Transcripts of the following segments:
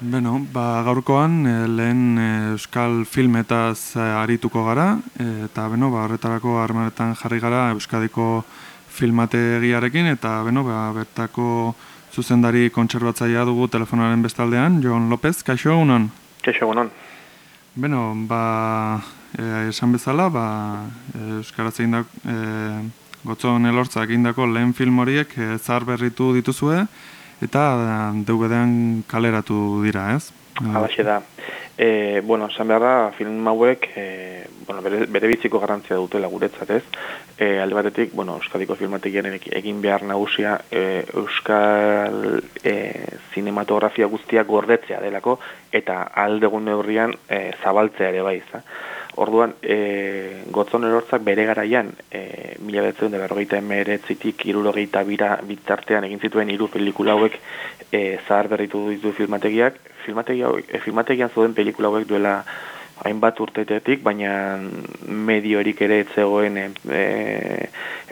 Beno, ba, gaurkoan e, lehen e, euskal filmetaz e, arituko gara, eta beno, ba, horretarako armaretan jarri gara euskadiko filmategiarekin, eta beno, ba, bertako zuzendari kontserbatzaia dugu telefonaren bestaldean, Jon López, kaixo unon? Kaixo unon. Beno, ba, e, esan bezala, ba, euskaraz egin e, gotzon elortzak egindako lehen film horiek e, zar berritu dituzue, eta DVD-an kaleratu dira, ez? Halaxe da. E, bueno, esan behar da, film hauek e, bueno, bere, bere bitziko garantzia dutela guretzat, ez? E, alde batetik, bueno, Euskadiko filmategian egin behar nagusia e, Euskal e, cinematografia guztiak gordetzea delako, eta aldegun neurrian e, zabaltzea ere bai, Orduan, e, gotzon erortzak bere garaian, e, mila betzen dela rogeita emeretzitik irurogeita bira bitartean egin zituen hiru pelikula hauek e, zahar berritu ditu filmategiak. Filmategia, e, filmategian zuen pelikula hauek duela hainbat urtetetik, baina mediorik ere etzegoen e,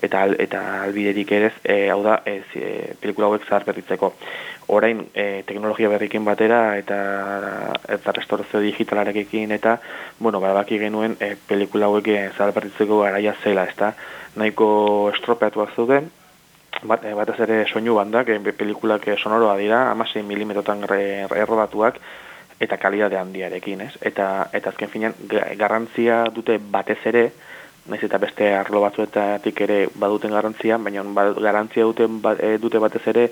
eta, eta albiderik ere, e, hau da, e, pelikula hauek zahar berritzeko orain e, teknologia berrikin batera eta eta restaurazio digitalarekin eta bueno, badaki genuen e, pelikula hauek e, zalpertitzeko garaia zela, ezta? Nahiko estropeatuak zuten, bat, e, batez ere soinu bandak, e, pelikulak sonoroa dira, 16 mm errodatuak eta kalidade handiarekin, ez? Eta eta azken finean garrantzia dute batez ere, naiz eta beste arlo batzuetatik ere baduten garrantzia, baina ba, garrantzia duten ba, dute batez ere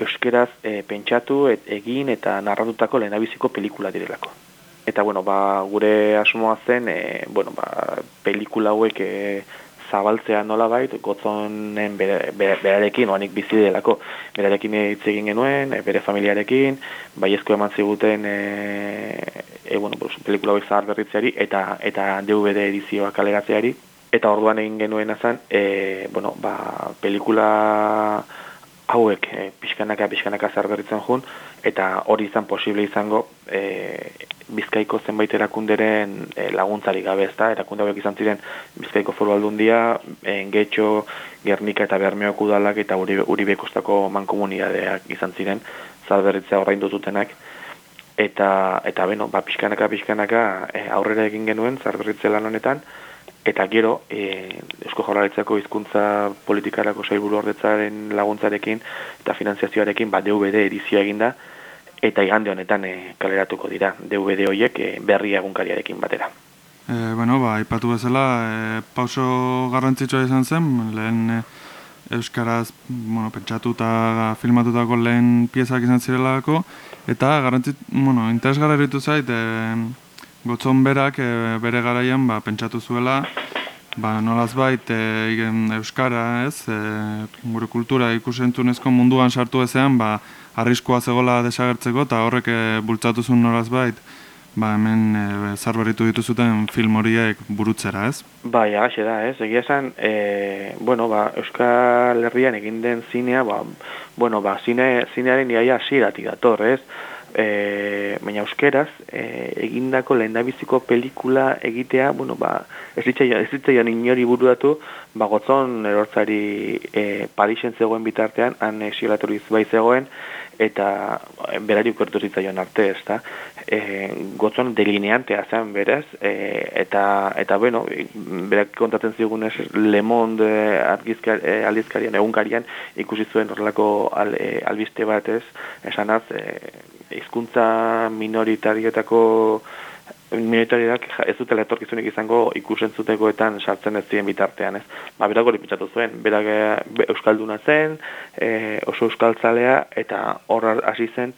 euskeraz e, pentsatu et, egin eta narratutako lehenabiziko pelikula direlako. Eta bueno, ba, gure asmoa zen, e, bueno, ba, pelikula hauek e, zabaltzea nola bait, gotzonen berarekin, oanik bizi delako, berarekin hitz egin genuen, bere familiarekin, baiezko eman ziguten e, e, bueno, pelikula hauek zahar berritzeari eta, eta DVD edizioa kaleratzeari, eta orduan egin genuen azan, e, bueno, ba, pelikula hauek e, pixkanaka pixkanaka zerberritzen jun eta hori izan posible izango e, bizkaiko zenbait erakunderen e, laguntzari gabe ezta? Erakunde hauek izan ziren bizkaiko foru aldundia engetxo gernika eta bermeok udalak eta uri, uri bekostako mankomunidadeak izan ziren zerberritzea horrein dututenak eta, eta beno, ba, pixkanaka pixkanaka e, aurrera egin genuen zerberritze lan honetan eta gero e, Eusko Jaurlaritzako hizkuntza politikarako sailburu ordetzaren laguntzarekin eta finanziazioarekin ba DVD edizioa eginda eta igande honetan e, kaleratuko dira DVD hoiek e, berri egunkariarekin batera. E, bueno, ba, ipatu bezala, e, pauso garrantzitsua izan zen, lehen e, Euskaraz bueno, pentsatu eta filmatutako lehen piezak izan zirelako, eta garrantzit, bueno, interesgarra eritu zait, e, Gotzon berak e, bere garaian ba, pentsatu zuela ba, nolaz bait e, Euskara ez? E, gure kultura ikusentzunezko munduan sartu ezean ba, arriskoa zegoela desagertzeko eta horrek e, bultzatu zuen nolaz bait ba, hemen e, zarberitu dituzuten film horiek burutzera ez? Bai, agaxe da ez, egia esan e, bueno, ba, Euskal Herrian egin den zinea ba, bueno, ba, zine, zinearen iaia asiratik dator ez e, baina euskeraz e, egindako lehendabiziko pelikula egitea, bueno, ba, ez ditzaian inori burudatu, ba, gotzon erortzari e, Parisen zegoen bitartean, han exilaturiz bai zegoen, eta berari ukertu zitzaion arte, ez da. E, gotzon delineantea zen, beraz, e, eta, eta, bueno, berak kontatzen zigunez, Le Monde e, aldizkarian, egunkarian, ikusi zuen horrelako al, e, albiste bat ez, esanaz, e, hizkuntza minoritarioetako minoritarioak ez dutela etorkizunik izango ikusentzuteko-etan sartzen ez ziren bitartean, ez? Ba, berak hori pentsatu zuen, berak e, euskalduna zen, e, oso euskaltzalea, eta hor hasi zen,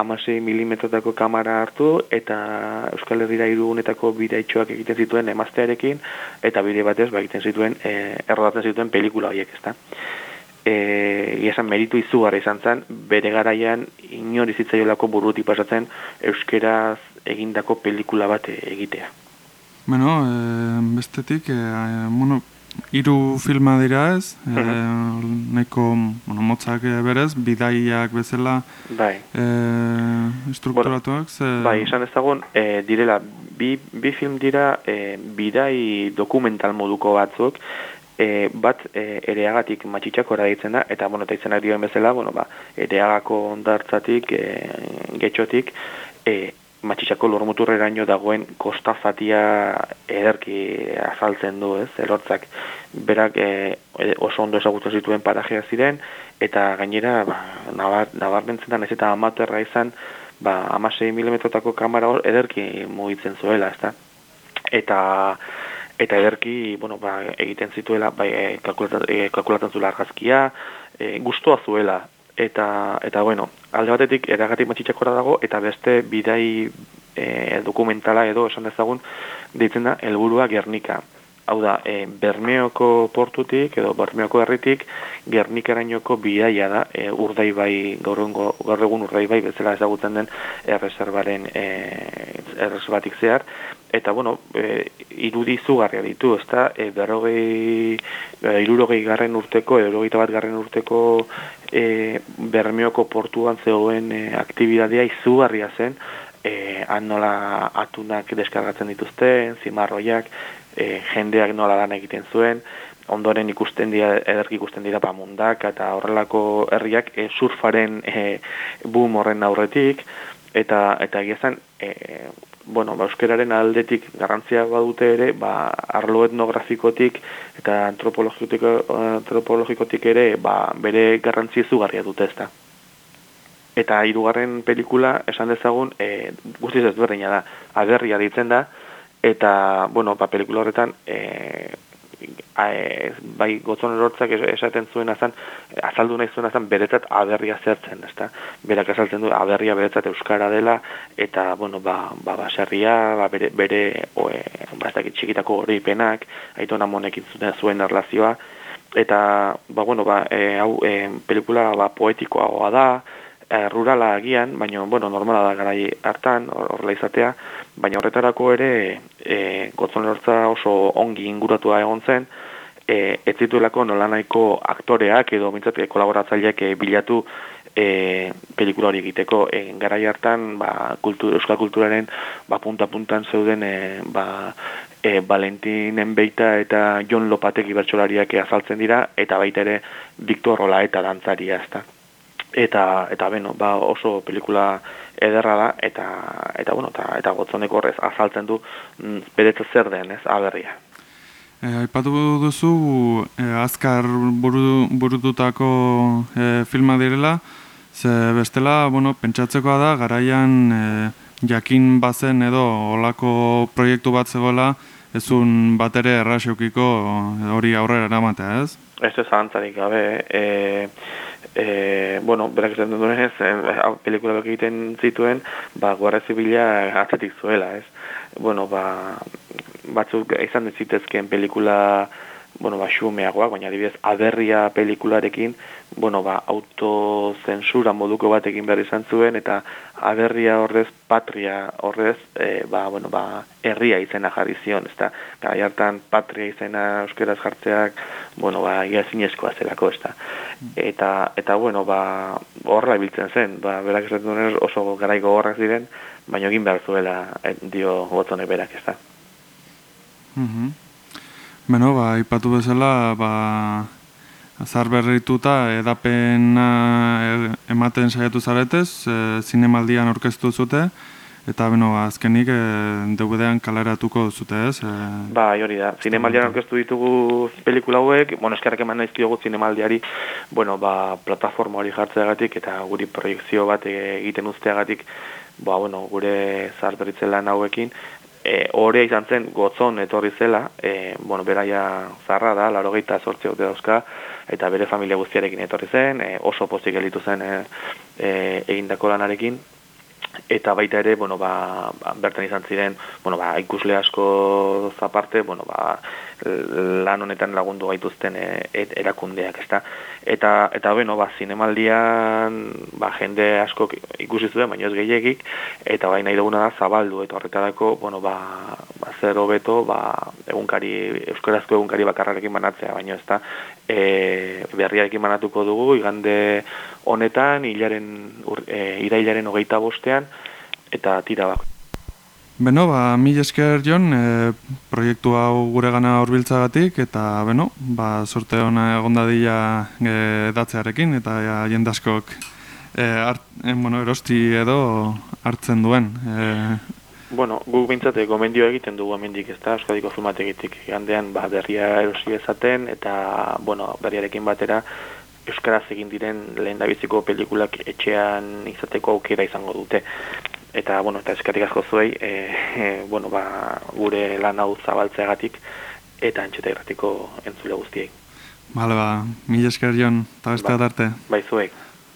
amasi milimetrotako kamara hartu, eta Euskal Herriera irugunetako bideitxoak egiten zituen emaztearekin, eta bide batez, ba, egiten zituen, e, errodatzen zituen pelikula horiek, ezta? E, esan meritu izugarra izan zen, bere garaian inori zitzaiolako buruti pasatzen euskeraz egindako pelikula bat egitea. Bueno, e, bestetik, e, bueno, iru filma dira ez, e, neko bueno, motzak berez, bidaiak bezala bai. e, strukturatuak. Bueno, ze... Bai, izan ezagun, e, direla, bi, bi film dira e, bidai dokumental moduko batzuk, e, bat e, ereagatik matxitxako ditzen da, eta bueno, eta izenak dioen bezala, bueno, ba, ereagako ondartzatik, e, getxotik, e, matxitsako lormuturreraino dagoen kostazatia ederki azaltzen du, ez, elortzak. Berak e, oso ondo ezagutzen zituen parajea ziren, eta gainera, ba, nabar, nabarmentzen da, ez eta amaterra izan, ba, amasei milimetrotako kamera hor ederki mugitzen zuela, ez da. Eta, eta ederki, bueno, ba, egiten zituela, bai, e, kalkulatzen, e, kalkulatzen zuela argazkia, e, guztua zuela, eta eta bueno, alde batetik eragatik matxitxakora dago eta beste bidai e, dokumentala edo esan dezagun deitzen da helburua Gernika. Hau da, e, Bermeoko portutik edo Bermeoko herritik Gernikarainoko bidaia da e, urdaibai gaur egun urdaibai bezala ezagutzen den erreserbaren e, erreserbatik zehar eta bueno, e, irudi zugarria ditu, ezta? E, berrogei, e, garren urteko, erogeita bat garren urteko e, Bermeoko portuan zegoen e, aktibidadea izugarria zen, e, han nola atunak deskargatzen dituzten, zimarroiak, e, jendeak nola lan egiten zuen, ondoren ikusten dira, ederki ikusten dira pamundak, eta horrelako herriak e, surfaren e, boom horren aurretik, eta eta egia e, bueno, ba, euskeraren aldetik garrantzia badute ere, ba, arlo etnografikotik eta antropologikotik, antropologikotik ere ba, bere garrantzi zugarria dute ezta. Eta hirugarren pelikula esan dezagun e, guztiz ezberdina da, agerria ditzen da, eta, bueno, ba, pelikula horretan e, bai gotzon erortzak esaten zuen azan, azaldu nahi zuen azan beretzat aberria zertzen, ezta? Berak azaltzen du aberria beretzat euskara dela, eta, bueno, ba, ba, baserria, ba, bere, bere oe, ba, txikitako hori penak, aitu namonekin zuen, zuen erlazioa, eta, ba, bueno, ba, e, hau, e, pelikula ba, poetikoa da, e, rurala agian, baina, bueno, normala da garai hartan, horrela izatea, baina horretarako ere e, gotzon oso ongi inguratua egon zen, e, ez zituelako nolanaiko aktoreak edo mintzat kolaboratzaileak e, bilatu e, pelikula hori egiteko. E, garai hartan ba, kultur, euskal kulturaren ba, punta-puntan zeuden e, ba, e, Valentinen beita eta Jon Lopatek ibertsolariak azaltzen dira, eta baita ere Victor Rola eta dantzaria ezta. Eta, eta beno, ba, oso pelikula ederra da, eta, eta, bueno, eta, eta gotzoneko horrez azaltzen du mm, beretzat zer den, ez, aberria. E, aipatu duzu e, azkar buru, burututako e, filma direla, ze bestela, bueno, pentsatzekoa da, garaian e, jakin bazen edo olako proiektu bat zegoela, ezun bat ere erraxeukiko hori aurrera eramatea, ez? Ez ez zantzarik gabe, e, e, bueno, berak esan duen ez, e, pelikula egiten zituen, ba, guarra zibila atzatik zuela, ez? Bueno, ba, batzuk izan dezitezkeen pelikula bueno, ba, xumeagoak, baina adibidez aberria pelikularekin bueno, ba, autozensura moduko batekin behar izan zuen, eta aberria horrez, patria horrez, e, ba, bueno, ba, herria izena jarri zion, ezta, gai hartan patria izena euskeraz jartzeak, bueno, ba, ia zinezkoa zelako, ezta. Eta, eta, bueno, ba, horrela ibiltzen zen, ba, berak ez duen oso garaiko horrak ziren, baina egin behar zuela eh, dio gotzonek berak, ezta. Mm Beno, ba, ipatu bezala, ba, azar berrituta edapena e, ematen saiatu zaretez, e, zinemaldian orkestu zute, eta beno, ba, azkenik e, DVD-an kaleratuko zute ez? E, ba, hori da, zinemaldian orkestu ditugu pelikula hauek, bueno, eskerrak eman nahiz diogu zinemaldiari, bueno, ba, plataforma hori jartzeagatik eta guri proiektzio bat egiten usteagatik, ba, bueno, gure zar lan hauekin, e, horrea izan zen gotzon etorri zela, e, bueno, beraia zarra da, laro gehieta sortze dute dauzka, eta bere familia guztiarekin etorri zen, e, oso pozik elitu zen e, e, egindako lanarekin, eta baita ere, bueno, ba, ba, bertan izan ziren, bueno, ba, ikusle asko zaparte, bueno, ba, lan honetan lagundu gaituzten e, erakundeak, ezta. Eta eta bueno, ba zinemaldian ba, jende asko ikusi zuen, baina ez gehiegik eta bai nahi duguna da zabaldu eta horretarako, bueno, ba, ba zer hobeto, ba egunkari euskarazko egunkari bakarrarekin banatzea, baina ezta. E, berriarekin banatuko dugu igande honetan hilaren e, irailaren 25ean eta tira bak. Beno, ba, mil esker jon, e, proiektu hau gure gana horbiltzagatik, eta, beno, ba, sorte hona egondadila e, datzearekin, eta ja, jendaskok e, art, e, bueno, erosti edo hartzen duen. E, Bueno, guk bintzate gomendioa egiten dugu hemendik ez da, Euskadiko filmategitik gandean ba, berria erosi ezaten, eta, bueno, berriarekin batera, Euskaraz egin diren lehen dabiziko pelikulak etxean izateko aukera izango dute. Eta, bueno, eta eskatik asko zuei, e, e, bueno, ba, gure lan hau zabaltzeagatik, eta antxeta irratiko entzule guztiei. Bale, ba, mila esker joan, eta beste Ba. arte. Bai zuek.